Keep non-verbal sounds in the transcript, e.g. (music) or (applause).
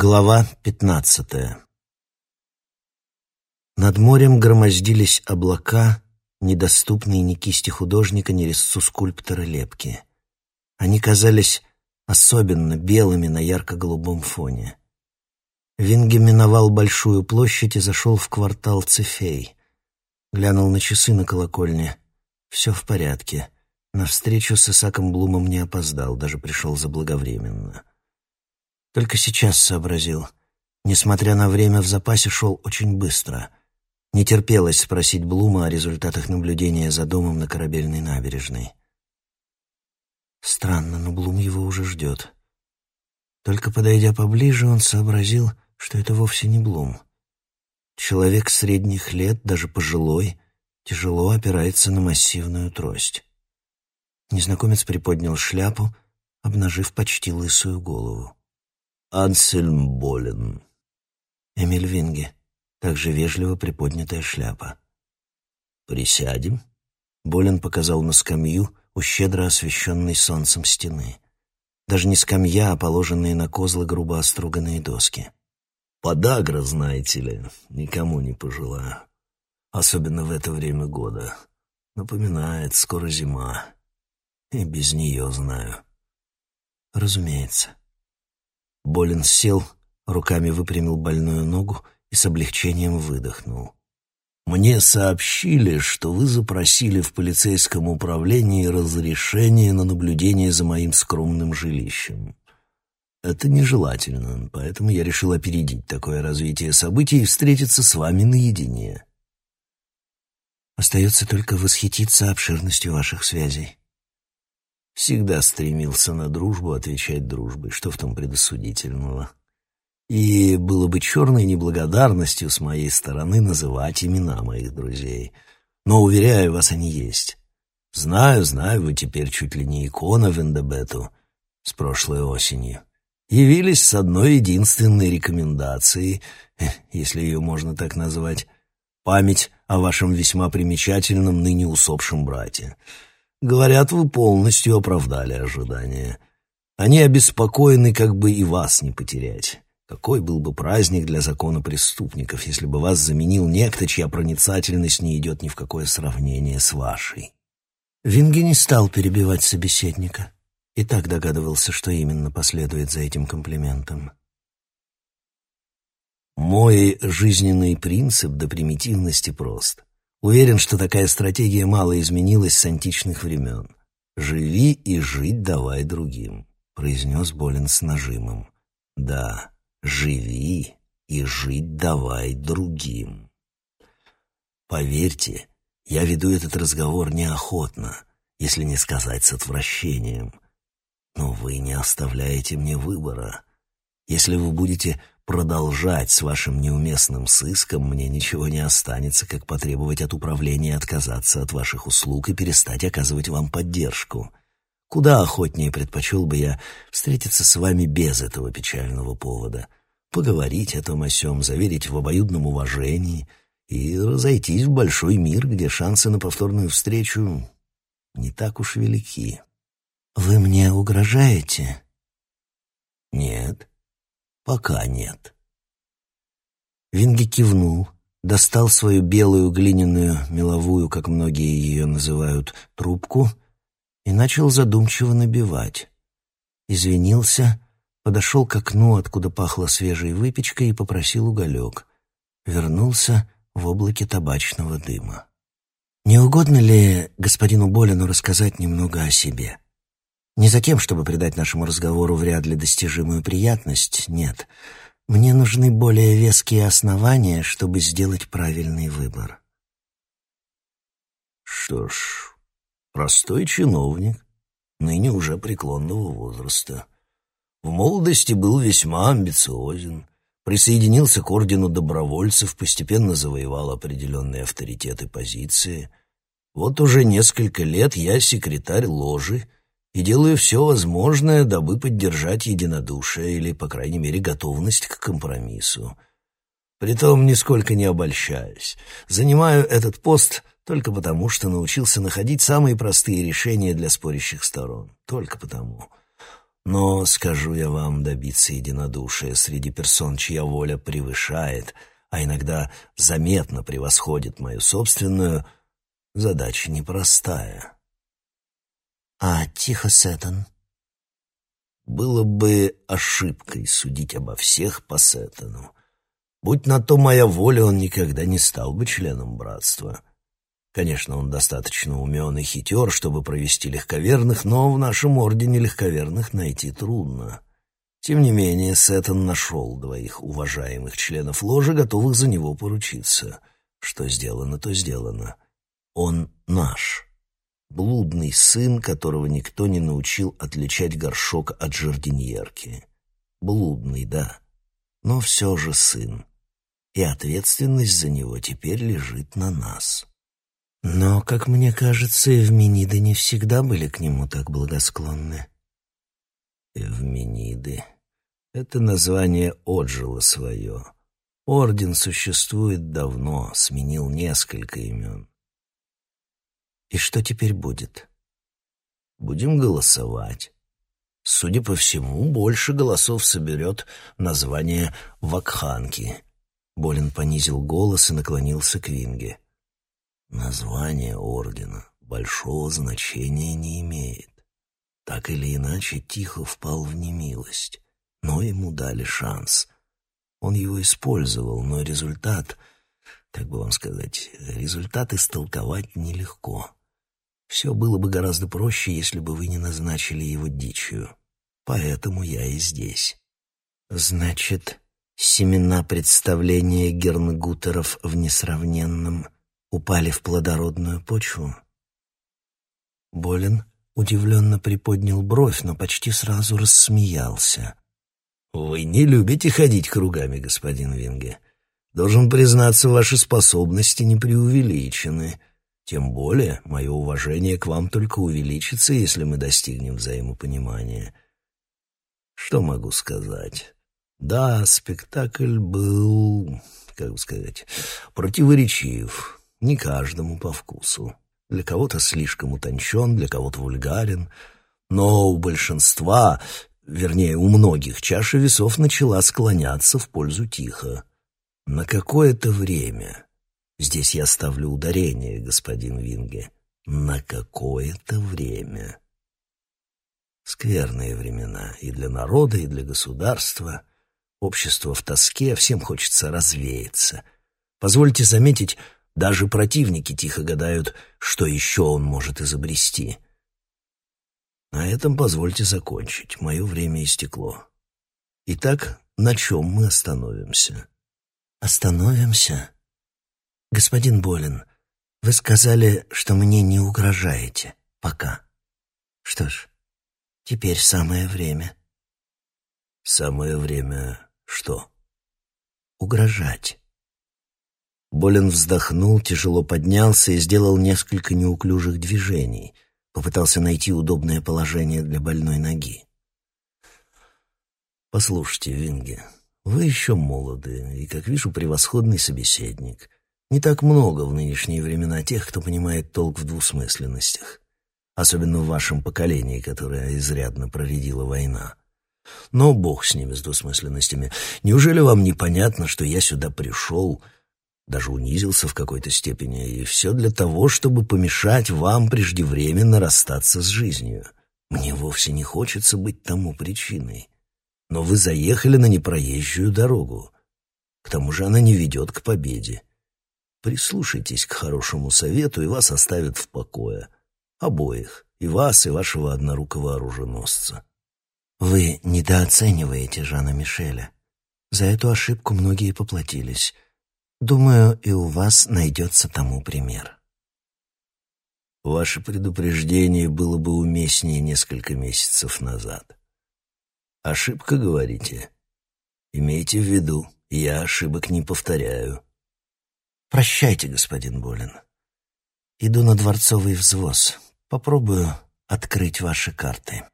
Глава пятнадцатая Над морем громоздились облака, недоступные ни кисти художника, ни резцу скульптора лепки. Они казались особенно белыми на ярко-голубом фоне. Винге миновал большую площадь и зашел в квартал Цефей. Глянул на часы на колокольне. Все в порядке. На встречу с Исаком Блумом не опоздал, даже пришел заблаговременно. Только сейчас сообразил. Несмотря на время в запасе, шел очень быстро. Не терпелось спросить Блума о результатах наблюдения за домом на корабельной набережной. Странно, но Блум его уже ждет. Только подойдя поближе, он сообразил, что это вовсе не Блум. Человек средних лет, даже пожилой, тяжело опирается на массивную трость. Незнакомец приподнял шляпу, обнажив почти лысую голову. Ансельм болен. Эмиль Винге. Также вежливо приподнятая шляпа. «Присядем?» Болен показал на скамью у щедро освещенной солнцем стены. Даже не скамья, а положенные на козлы грубо оструганные доски. «Подагра, знаете ли, никому не пожелаю. Особенно в это время года. Напоминает, скоро зима. И без нее знаю». «Разумеется». Болин сел, руками выпрямил больную ногу и с облегчением выдохнул. «Мне сообщили, что вы запросили в полицейском управлении разрешение на наблюдение за моим скромным жилищем. Это нежелательно, поэтому я решил опередить такое развитие событий и встретиться с вами наедине». «Остается только восхититься обширностью ваших связей». Всегда стремился на дружбу отвечать дружбой. Что в том предосудительного? И было бы черной неблагодарностью с моей стороны называть имена моих друзей. Но, уверяю вас, они есть. Знаю, знаю, вы теперь чуть ли не икона Вендебету с прошлой осенью. Явились с одной единственной рекомендацией, (laughs) если ее можно так назвать, память о вашем весьма примечательном ныне усопшем брате. Говорят, вы полностью оправдали ожидания. Они обеспокоены, как бы и вас не потерять. Какой был бы праздник для закона преступников, если бы вас заменил некто, чья проницательность не идет ни в какое сравнение с вашей? Винги не стал перебивать собеседника. И так догадывался, что именно последует за этим комплиментом. Мой жизненный принцип до примитивности прост. Уверен, что такая стратегия мало изменилась с античных времен. «Живи и жить давай другим», — произнес Болин с нажимом. «Да, живи и жить давай другим». Поверьте, я веду этот разговор неохотно, если не сказать с отвращением. Но вы не оставляете мне выбора. Если вы будете продолжать с вашим неуместным сыском, мне ничего не останется, как потребовать от управления отказаться от ваших услуг и перестать оказывать вам поддержку. Куда охотнее предпочел бы я встретиться с вами без этого печального повода, поговорить о том о сём, заверить в обоюдном уважении и разойтись в большой мир, где шансы на повторную встречу не так уж велики. «Вы мне угрожаете?» «Нет», Пока нет. Винги кивнул, достал свою белую глиняную, меловую, как многие ее называют, трубку и начал задумчиво набивать. Извинился, подошел к окну, откуда пахло свежей выпечкой, и попросил уголек. Вернулся в облаке табачного дыма. «Не угодно ли господину Болину рассказать немного о себе?» Не за тем, чтобы придать нашему разговору вряд ли достижимую приятность, нет. Мне нужны более веские основания, чтобы сделать правильный выбор. Что ж, простой чиновник, ныне уже преклонного возраста. В молодости был весьма амбициозен, присоединился к ордену добровольцев, постепенно завоевал определенные авторитеты позиции. Вот уже несколько лет я секретарь ложи, и делаю все возможное, дабы поддержать единодушие или, по крайней мере, готовность к компромиссу. Притом, нисколько не обольщаюсь. Занимаю этот пост только потому, что научился находить самые простые решения для спорящих сторон. Только потому. Но, скажу я вам, добиться единодушия среди персон, чья воля превышает, а иногда заметно превосходит мою собственную, задача непростая. А Тихо Сеттон? Было бы ошибкой судить обо всех по Сеттону. Будь на то моя воля, он никогда не стал бы членом братства. Конечно, он достаточно умен и хитер, чтобы провести легковерных, но в нашем ордене легковерных найти трудно. Тем не менее, Сеттон нашел двоих уважаемых членов ложи, готовых за него поручиться. Что сделано, то сделано. Он наш. Блудный сын, которого никто не научил отличать горшок от жардиньерки. Блудный, да, но все же сын. И ответственность за него теперь лежит на нас. Но, как мне кажется, эвмениды не всегда были к нему так благосклонны. Эвмениды. Это название отжило свое. Орден существует давно, сменил несколько имен. И что теперь будет? Будем голосовать. Судя по всему, больше голосов соберет название Вакханки. Болин понизил голос и наклонился к Винге. Название ордена большого значения не имеет. Так или иначе, Тихо впал в немилость, но ему дали шанс. Он его использовал, но результат, как бы вам сказать, результат истолковать нелегко. Все было бы гораздо проще, если бы вы не назначили его дичью. Поэтому я и здесь. Значит, семена представления Гернгутеров в несравненном — упали в плодородную почву. Болин удивленно приподнял бровь, но почти сразу рассмеялся. «Вы не любите ходить кругами, господин Винге. Должен признаться, ваши способности не преувеличены. Тем более, мое уважение к вам только увеличится, если мы достигнем взаимопонимания. Что могу сказать? Да, спектакль был, как бы сказать, противоречив» не каждому по вкусу. Для кого-то слишком утончен, для кого-то вульгарен. Но у большинства, вернее, у многих, чаша весов начала склоняться в пользу тихо. На какое-то время, здесь я ставлю ударение, господин Винге, на какое-то время. Скверные времена и для народа, и для государства. Общество в тоске, всем хочется развеяться. Позвольте заметить, даже противники тихо гадают, что еще он может изобрести. На этом позвольте закончить. Мое время истекло. Итак, на чем мы остановимся? Остановимся? Господин Болин, вы сказали, что мне не угрожаете. Пока. Что ж, теперь самое время. Самое время что? Угрожать. Болин вздохнул, тяжело поднялся и сделал несколько неуклюжих движений. Попытался найти удобное положение для больной ноги. «Послушайте, Винге, вы еще молоды и, как вижу, превосходный собеседник. Не так много в нынешние времена тех, кто понимает толк в двусмысленностях. Особенно в вашем поколении, которое изрядно проредила война. Но бог с ними, с двусмысленностями. Неужели вам непонятно, что я сюда пришел...» даже унизился в какой-то степени, и все для того, чтобы помешать вам преждевременно расстаться с жизнью. Мне вовсе не хочется быть тому причиной. Но вы заехали на непроезжую дорогу. К тому же она не ведет к победе. Прислушайтесь к хорошему совету, и вас оставят в покое. Обоих, и вас, и вашего однорукого оруженосца. Вы недооцениваете Жана Мишеля. За эту ошибку многие поплатились — Думаю, и у вас найдется тому пример. Ваше предупреждение было бы уместнее несколько месяцев назад. Ошибка, говорите? Имейте в виду, я ошибок не повторяю. Прощайте, господин Болин. Иду на дворцовый взвоз. Попробую открыть ваши карты.